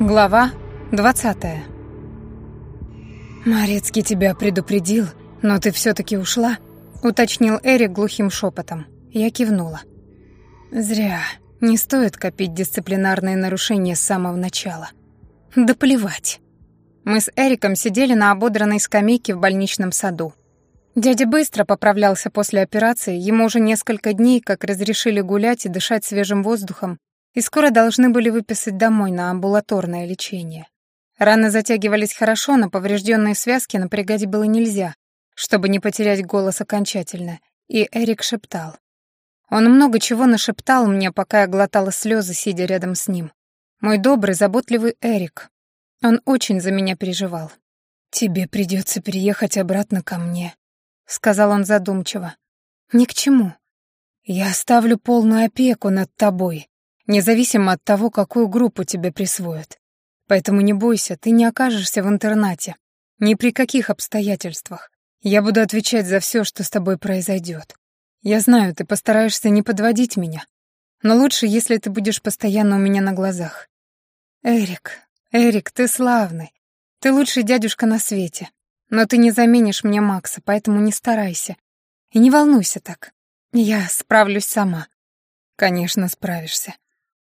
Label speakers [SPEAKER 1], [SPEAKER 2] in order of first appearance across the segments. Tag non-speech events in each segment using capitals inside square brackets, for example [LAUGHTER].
[SPEAKER 1] Глава 20 «Морецкий тебя предупредил, но ты все-таки ушла?» — уточнил Эрик глухим шепотом. Я кивнула. «Зря. Не стоит копить дисциплинарные нарушения с самого начала. Да плевать». Мы с Эриком сидели на ободранной скамейке в больничном саду. Дядя быстро поправлялся после операции, ему уже несколько дней как разрешили гулять и дышать свежим воздухом, и скоро должны были выписать домой на амбулаторное лечение. Раны затягивались хорошо, но поврежденные связки напрягать было нельзя, чтобы не потерять голос окончательно, и Эрик шептал. Он много чего нашептал мне, пока я глотала слезы, сидя рядом с ним. Мой добрый, заботливый Эрик. Он очень за меня переживал. «Тебе придется переехать обратно ко мне», — сказал он задумчиво. «Ни к чему. Я оставлю полную опеку над тобой, независимо от того, какую группу тебе присвоят. Поэтому не бойся, ты не окажешься в интернате. Ни при каких обстоятельствах. Я буду отвечать за все, что с тобой произойдет. Я знаю, ты постараешься не подводить меня. Но лучше, если ты будешь постоянно у меня на глазах. Эрик, Эрик, ты славный. Ты лучший дядюшка на свете. Но ты не заменишь мне Макса, поэтому не старайся. И не волнуйся так. Я справлюсь сама. Конечно, справишься.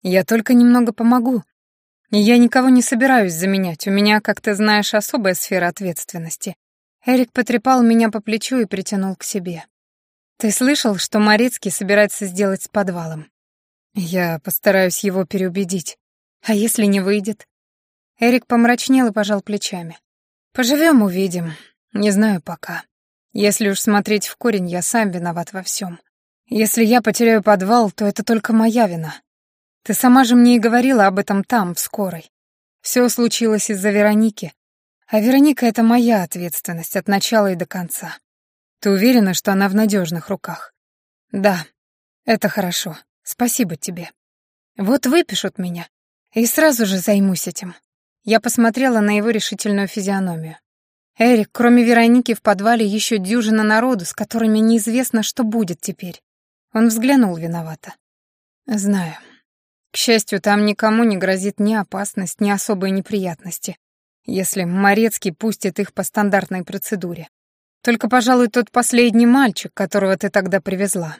[SPEAKER 1] Я только немного помогу. Я никого не собираюсь заменять, у меня, как ты знаешь, особая сфера ответственности. Эрик потрепал меня по плечу и притянул к себе. Ты слышал, что Морецкий собирается сделать с подвалом? Я постараюсь его переубедить. А если не выйдет? Эрик помрачнел и пожал плечами. Поживем, увидим. Не знаю пока. Если уж смотреть в корень, я сам виноват во всем. Если я потеряю подвал, то это только моя вина. Ты сама же мне и говорила об этом там, в скорой. Все случилось из-за Вероники. А Вероника — это моя ответственность от начала и до конца. Ты уверена, что она в надежных руках? Да, это хорошо. Спасибо тебе. Вот выпишут меня, и сразу же займусь этим. Я посмотрела на его решительную физиономию. Эрик, кроме Вероники в подвале еще дюжина народу, с которыми неизвестно, что будет теперь. Он взглянул виновато. Знаю, к счастью, там никому не грозит ни опасность, ни особые неприятности, если Морецкий пустит их по стандартной процедуре. Только, пожалуй, тот последний мальчик, которого ты тогда привезла.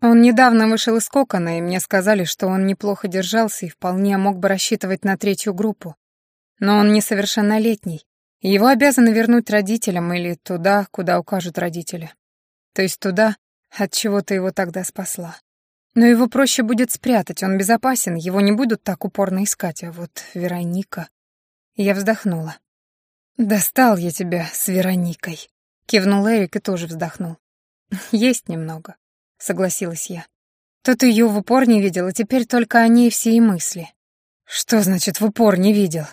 [SPEAKER 1] Он недавно вышел из кокона, и мне сказали, что он неплохо держался и вполне мог бы рассчитывать на третью группу. Но он несовершеннолетний, и его обязаны вернуть родителям или туда, куда укажут родители. То есть туда, от чего ты его тогда спасла. Но его проще будет спрятать, он безопасен, его не будут так упорно искать, а вот Вероника... Я вздохнула. «Достал я тебя с Вероникой», — кивнул Эрик и тоже вздохнул. [LAUGHS] «Есть немного», — согласилась я. Тот ее в упор не видел, и теперь только о ней все и мысли. «Что значит в упор не видел?»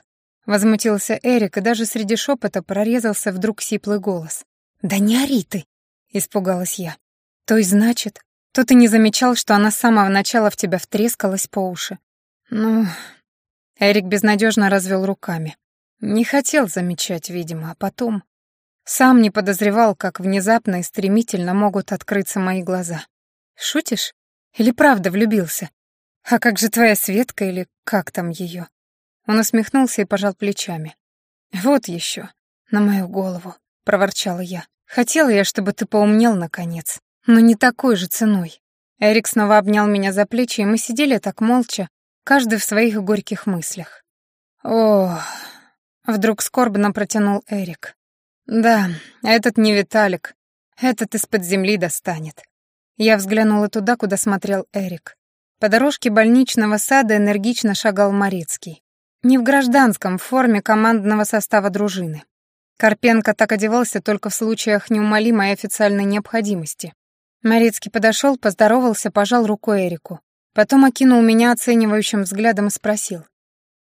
[SPEAKER 1] Возмутился Эрик, и даже среди шепота прорезался вдруг сиплый голос. «Да не ори ты!» — испугалась я. «То есть значит, то ты не замечал, что она с самого начала в тебя втрескалась по уши. Ну, Эрик безнадежно развел руками. Не хотел замечать, видимо, а потом... Сам не подозревал, как внезапно и стремительно могут открыться мои глаза. Шутишь? Или правда влюбился? А как же твоя Светка или как там ее? Он усмехнулся и пожал плечами. Вот еще, на мою голову, проворчала я. Хотела я, чтобы ты поумнел наконец но не такой же ценой. Эрик снова обнял меня за плечи, и мы сидели так молча, каждый в своих горьких мыслях. О, вдруг скорбно протянул Эрик. Да, этот не Виталик, этот из-под земли достанет. Я взглянула туда, куда смотрел Эрик. По дорожке больничного сада энергично шагал Морецкий. Не в гражданском, в форме командного состава дружины. Карпенко так одевался только в случаях неумолимой официальной необходимости. Морецкий подошел, поздоровался, пожал рукой Эрику. Потом окинул меня оценивающим взглядом и спросил.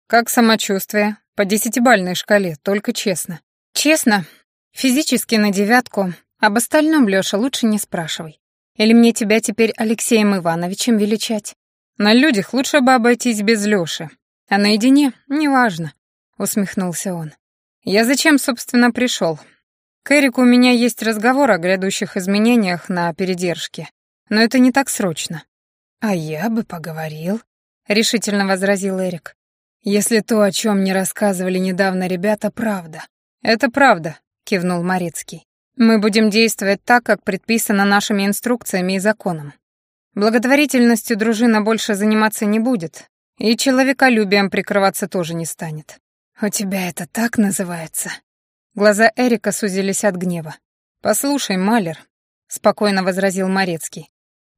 [SPEAKER 1] «Как самочувствие? По десятибальной шкале, только честно». «Честно? Физически на девятку. Об остальном, Лёша, лучше не спрашивай. Или мне тебя теперь Алексеем Ивановичем величать? На людях лучше бы обойтись без Лёши. А наедине — неважно», — усмехнулся он. «Я зачем, собственно, пришел? К Эрику у меня есть разговор о грядущих изменениях на передержке, но это не так срочно. А я бы поговорил, решительно возразил Эрик. Если то, о чем мне рассказывали недавно ребята, правда. Это правда, кивнул Морецкий. Мы будем действовать так, как предписано нашими инструкциями и законом. Благотворительностью дружина больше заниматься не будет, и человеколюбием прикрываться тоже не станет. У тебя это так называется? Глаза Эрика сузились от гнева. Послушай, Малер, спокойно возразил Морецкий.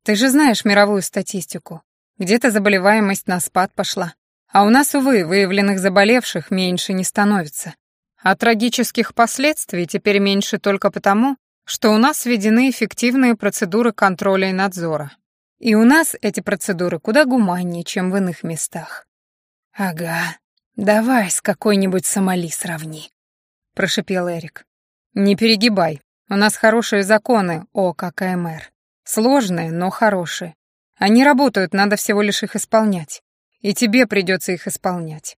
[SPEAKER 1] Ты же знаешь мировую статистику. Где-то заболеваемость на спад пошла. А у нас, увы, выявленных заболевших меньше не становится. А трагических последствий теперь меньше только потому, что у нас введены эффективные процедуры контроля и надзора. И у нас эти процедуры куда гуманнее, чем в иных местах. «Ага, давай с какой-нибудь Сомали сравни», — прошипел Эрик. «Не перегибай. У нас хорошие законы о ККМР. Сложные, но хорошие. Они работают, надо всего лишь их исполнять. И тебе придется их исполнять.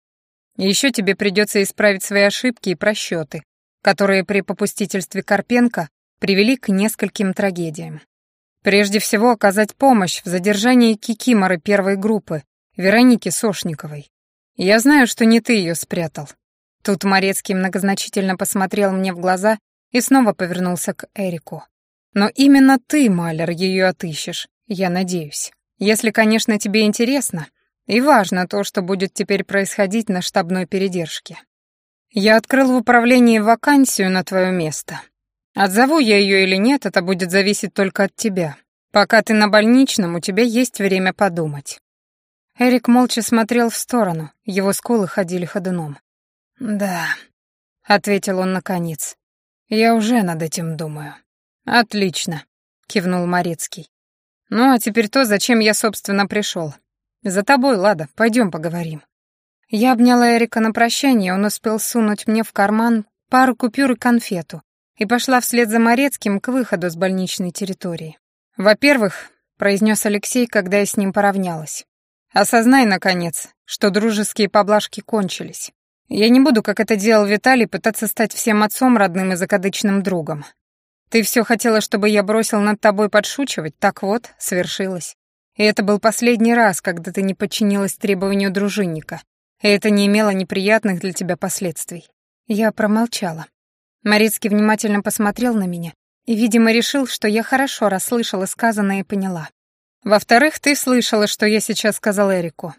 [SPEAKER 1] И еще тебе придется исправить свои ошибки и просчеты, которые при попустительстве Карпенко привели к нескольким трагедиям. Прежде всего оказать помощь в задержании Кикиморы первой группы, Вероники Сошниковой. Я знаю, что не ты ее спрятал. Тут Морецкий многозначительно посмотрел мне в глаза и снова повернулся к Эрику. Но именно ты, Малер, ее отыщешь, я надеюсь. Если, конечно, тебе интересно и важно то, что будет теперь происходить на штабной передержке. Я открыл в управлении вакансию на твое место. Отзову я ее или нет, это будет зависеть только от тебя. Пока ты на больничном, у тебя есть время подумать». Эрик молча смотрел в сторону, его скулы ходили ходуном. «Да», — ответил он наконец, — «я уже над этим думаю». «Отлично», — кивнул Морецкий. «Ну, а теперь то, зачем я, собственно, пришел. За тобой, Лада, пойдем поговорим». Я обняла Эрика на прощание, он успел сунуть мне в карман пару купюр и конфету, и пошла вслед за Морецким к выходу с больничной территории. «Во-первых», — произнес Алексей, когда я с ним поравнялась, «осознай, наконец, что дружеские поблажки кончились. Я не буду, как это делал Виталий, пытаться стать всем отцом, родным и закадычным другом. Ты все хотела, чтобы я бросил над тобой подшучивать, так вот, свершилось. И это был последний раз, когда ты не подчинилась требованию дружинника, и это не имело неприятных для тебя последствий». Я промолчала. Морецкий внимательно посмотрел на меня и, видимо, решил, что я хорошо расслышала сказанное и поняла. Во-вторых, ты слышала, что я сейчас сказал Эрику.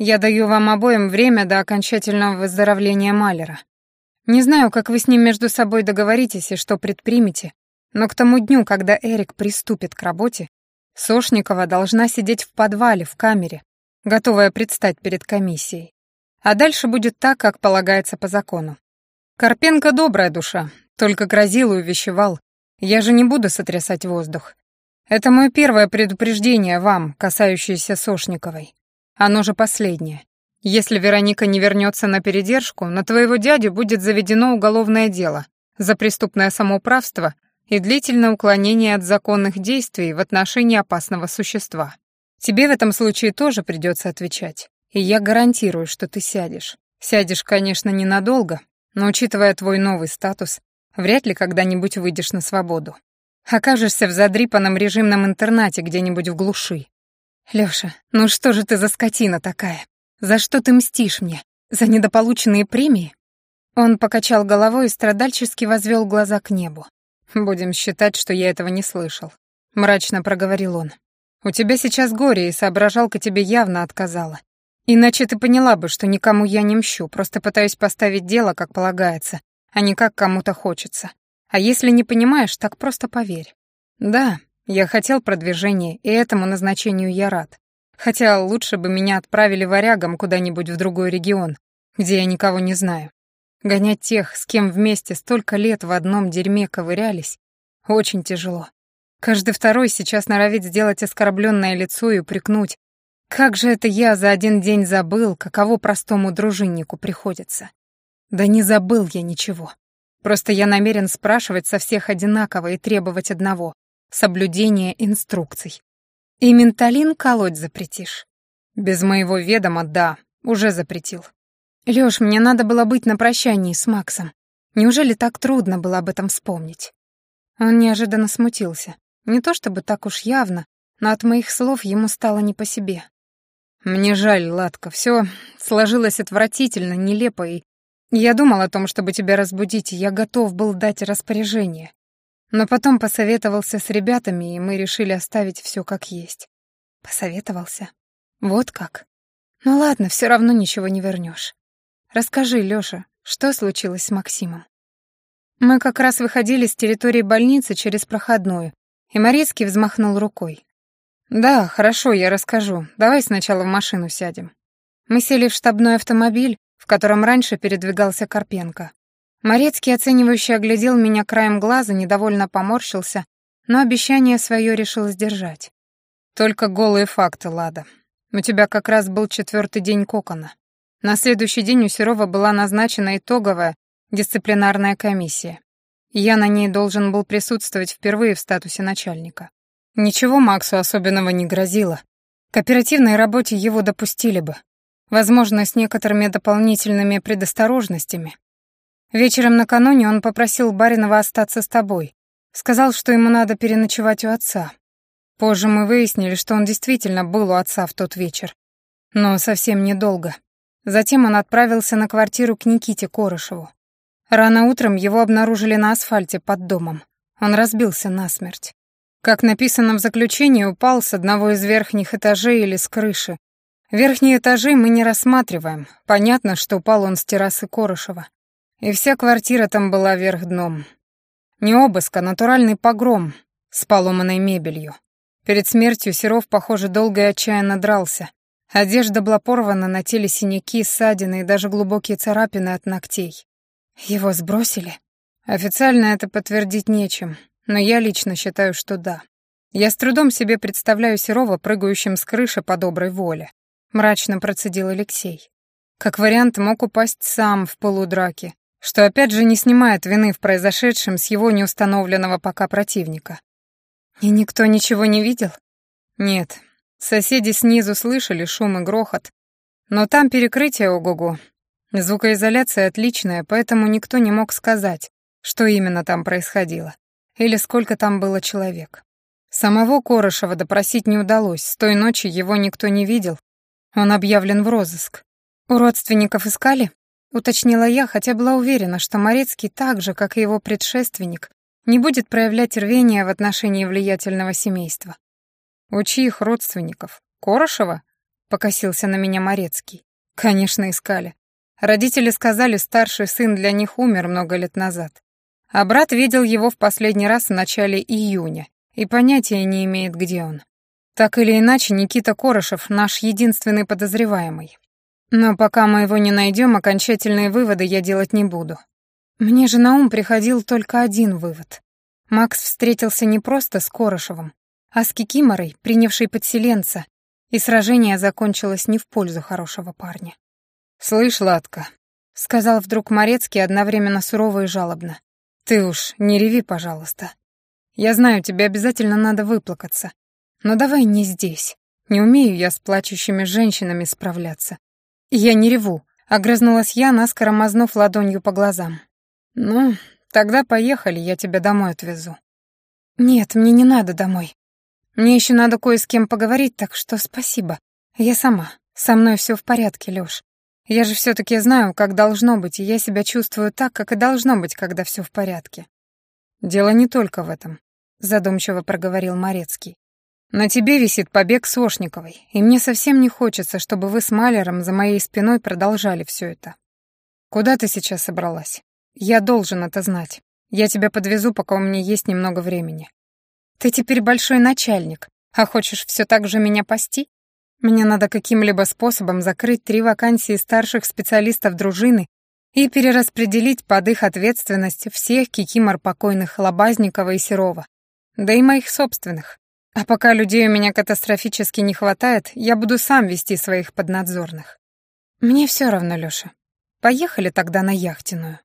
[SPEAKER 1] Я даю вам обоим время до окончательного выздоровления Малера. Не знаю, как вы с ним между собой договоритесь и что предпримете, но к тому дню, когда Эрик приступит к работе, Сошникова должна сидеть в подвале, в камере, готовая предстать перед комиссией. А дальше будет так, как полагается по закону. Карпенко добрая душа, только грозил и увещевал. Я же не буду сотрясать воздух. Это мое первое предупреждение вам, касающееся Сошниковой. Оно же последнее. Если Вероника не вернется на передержку, на твоего дядю будет заведено уголовное дело за преступное самоуправство и длительное уклонение от законных действий в отношении опасного существа. Тебе в этом случае тоже придется отвечать. И я гарантирую, что ты сядешь. Сядешь, конечно, ненадолго, но учитывая твой новый статус, вряд ли когда-нибудь выйдешь на свободу. Окажешься в задрипанном режимном интернате где-нибудь в глуши. Лёша, ну что же ты за скотина такая? За что ты мстишь мне? За недополученные премии? Он покачал головой и страдальчески возвел глаза к небу. «Будем считать, что я этого не слышал», — мрачно проговорил он. «У тебя сейчас горе, и соображалка тебе явно отказала. Иначе ты поняла бы, что никому я не мщу, просто пытаюсь поставить дело, как полагается, а не как кому-то хочется. А если не понимаешь, так просто поверь. Да, я хотел продвижения, и этому назначению я рад. Хотя лучше бы меня отправили варягом куда-нибудь в другой регион, где я никого не знаю. Гонять тех, с кем вместе столько лет в одном дерьме ковырялись, очень тяжело. Каждый второй сейчас норовит сделать оскорбленное лицо и упрекнуть, как же это я за один день забыл, каково простому дружиннику приходится? Да не забыл я ничего. Просто я намерен спрашивать со всех одинаково и требовать одного — соблюдения инструкций. И менталин колоть запретишь? Без моего ведома, да, уже запретил. Лёш, мне надо было быть на прощании с Максом. Неужели так трудно было об этом вспомнить? Он неожиданно смутился. Не то чтобы так уж явно, но от моих слов ему стало не по себе. Мне жаль, Ладка, все сложилось отвратительно, нелепо, и я думал о том, чтобы тебя разбудить, и я готов был дать распоряжение. Но потом посоветовался с ребятами, и мы решили оставить все как есть. Посоветовался? Вот как? Ну ладно, все равно ничего не вернешь. Расскажи, Лёша, что случилось с Максимом? Мы как раз выходили с территории больницы через проходную, и Морецкий взмахнул рукой. «Да, хорошо, я расскажу. Давай сначала в машину сядем». Мы сели в штабной автомобиль, в котором раньше передвигался Карпенко. Морецкий, оценивающе оглядел меня краем глаза, недовольно поморщился, но обещание свое решил сдержать. «Только голые факты, Лада. У тебя как раз был четвертый день кокона. На следующий день у Серова была назначена итоговая дисциплинарная комиссия. Я на ней должен был присутствовать впервые в статусе начальника. Ничего Максу особенного не грозило. К оперативной работе его допустили бы. Возможно, с некоторыми дополнительными предосторожностями. Вечером накануне он попросил Баринова остаться с тобой. Сказал, что ему надо переночевать у отца. Позже мы выяснили, что он действительно был у отца в тот вечер. Но совсем недолго. Затем он отправился на квартиру к Никите Корышеву. Рано утром его обнаружили на асфальте под домом. Он разбился насмерть. Как написано в заключении, упал с одного из верхних этажей или с крыши. Верхние этажи мы не рассматриваем. Понятно, что упал он с террасы Корышева. И вся квартира там была вверх дном. Не обыск, а натуральный погром с поломанной мебелью. Перед смертью Серов, похоже, долго и отчаянно дрался. Одежда была порвана, на теле синяки, ссадины и даже глубокие царапины от ногтей. Его сбросили? Официально это подтвердить нечем, но я лично считаю, что да. Я с трудом себе представляю Серова, прыгающим с крыши по доброй воле. Мрачно процедил Алексей. Как вариант, мог упасть сам в полудраке, что опять же не снимает вины в произошедшем с его неустановленного пока противника. И никто ничего не видел? Нет, Соседи снизу слышали шум и грохот, но там перекрытие ого-го. Звукоизоляция отличная, поэтому никто не мог сказать, что именно там происходило, или сколько там было человек. Самого Корошева допросить не удалось, с той ночи его никто не видел, он объявлен в розыск. «У родственников искали?» — уточнила я, хотя была уверена, что Морецкий так же, как и его предшественник, не будет проявлять рвения в отношении влиятельного семейства. «У чьих родственников? Корошева?» — покосился на меня Морецкий. «Конечно, искали. Родители сказали, старший сын для них умер много лет назад. А брат видел его в последний раз в начале июня и понятия не имеет, где он. Так или иначе, Никита Корошев — наш единственный подозреваемый. Но пока мы его не найдем, окончательные выводы я делать не буду. Мне же на ум приходил только один вывод. Макс встретился не просто с Корошевым, а с Кикиморой, принявшей подселенца, и сражение закончилось не в пользу хорошего парня. «Слышь, Ладка», — сказал вдруг Морецкий одновременно сурово и жалобно, — «ты уж не реви, пожалуйста. Я знаю, тебе обязательно надо выплакаться, но давай не здесь. Не умею я с плачущими женщинами справляться. Я не реву», — огрызнулась я, наскоро мазнув ладонью по глазам. «Ну, тогда поехали, я тебя домой отвезу». «Нет, мне не надо домой. Мне еще надо кое с кем поговорить, так что спасибо. Я сама. Со мной все в порядке, Лёш. Я же все-таки знаю, как должно быть, и я себя чувствую так, как и должно быть, когда все в порядке. Дело не только в этом, задумчиво проговорил Морецкий. На тебе висит побег Сошниковой, и мне совсем не хочется, чтобы вы с Малером за моей спиной продолжали все это. Куда ты сейчас собралась? Я должен это знать. Я тебя подвезу, пока у меня есть немного времени. Ты теперь большой начальник, а хочешь все так же меня пасти? Мне надо каким-либо способом закрыть три вакансии старших специалистов дружины и перераспределить под их ответственность всех кикимор покойных Лобазникова и Серова, да и моих собственных. А пока людей у меня катастрофически не хватает, я буду сам вести своих поднадзорных. Мне все равно, Лёша. Поехали тогда на яхтенную.